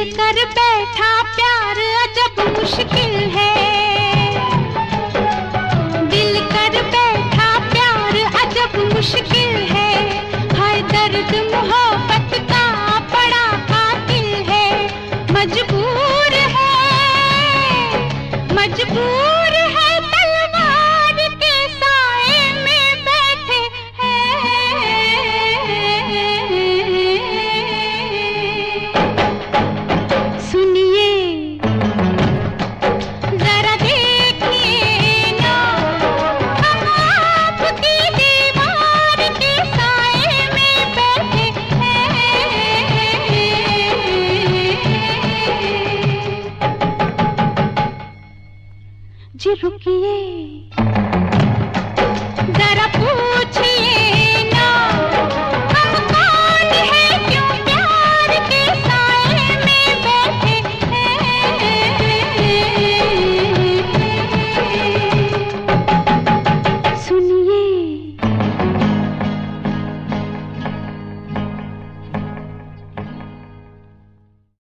कर बैठा प्यार अजब मुश्किल है।